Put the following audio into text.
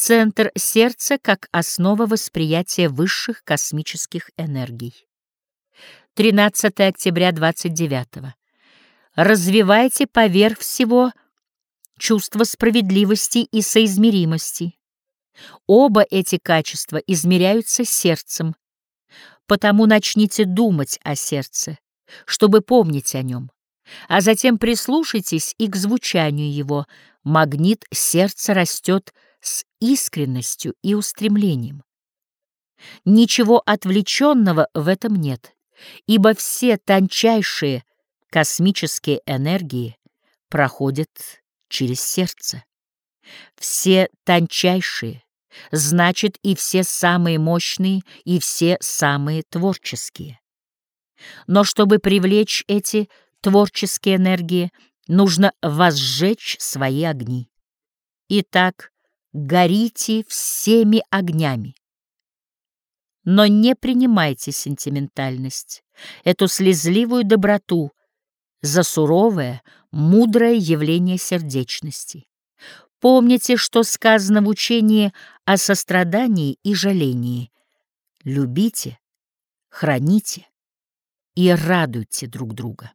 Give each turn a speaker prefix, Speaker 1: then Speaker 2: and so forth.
Speaker 1: центр сердца как основа восприятия высших космических энергий. 13 октября 29 Развивайте поверх всего чувство справедливости и соизмеримости. Оба эти качества измеряются сердцем, потому начните думать о сердце, чтобы помнить о нем, а затем прислушайтесь и к звучанию его. Магнит сердца растет с искренностью и устремлением. Ничего отвлеченного в этом нет, ибо все тончайшие космические энергии проходят через сердце. Все тончайшие, значит и все самые мощные, и все самые творческие. Но чтобы привлечь эти творческие энергии, нужно возжечь свои огни. Итак, горите всеми огнями. Но не принимайте сентиментальность, эту слезливую доброту, за суровое, мудрое явление сердечности. Помните, что сказано в учении о сострадании и жалении. Любите, храните и радуйте друг друга.